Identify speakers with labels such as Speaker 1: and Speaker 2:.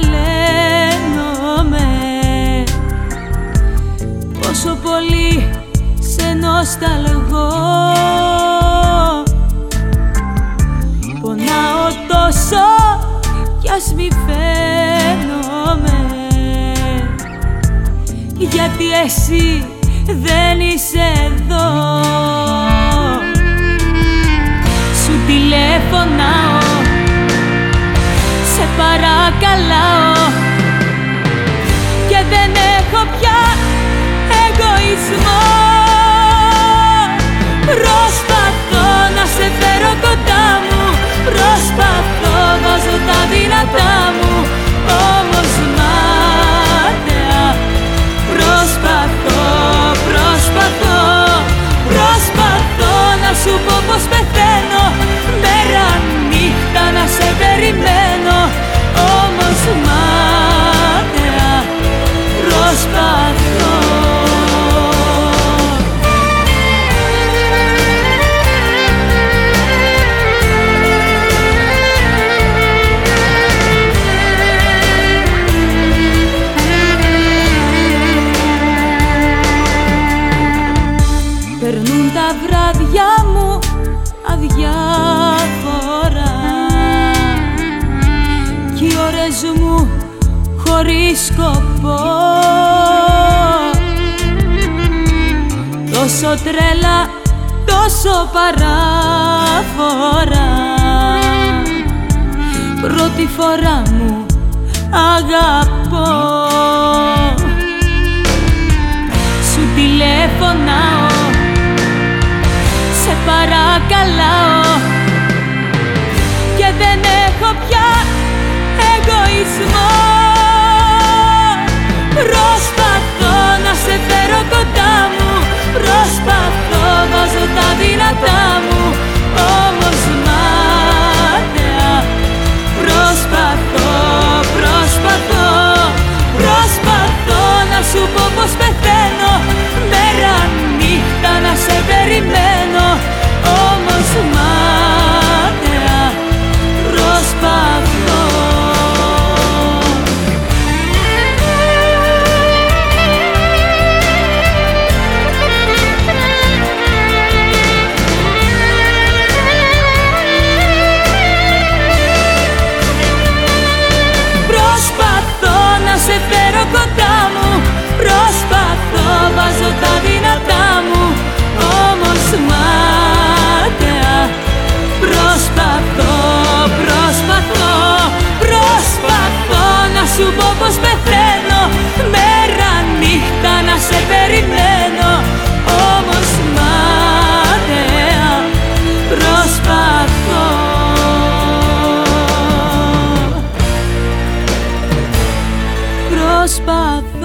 Speaker 1: τρελαίνομαι. Πόσο πολύ σε νοσταλγώ. Πονάω τόσο κι ας μη φαίνομαι. Γιατί εσύ δεν είσαι εδώ. Σου τηλέφωνα σε παρακαλάω χωρίς σκοπό. Τόσο τρέλα, τόσο παράφορα. Πρώτη φορά μου αγαπώ. Σου τηλεφωνάω σε παρακαλάω just prosper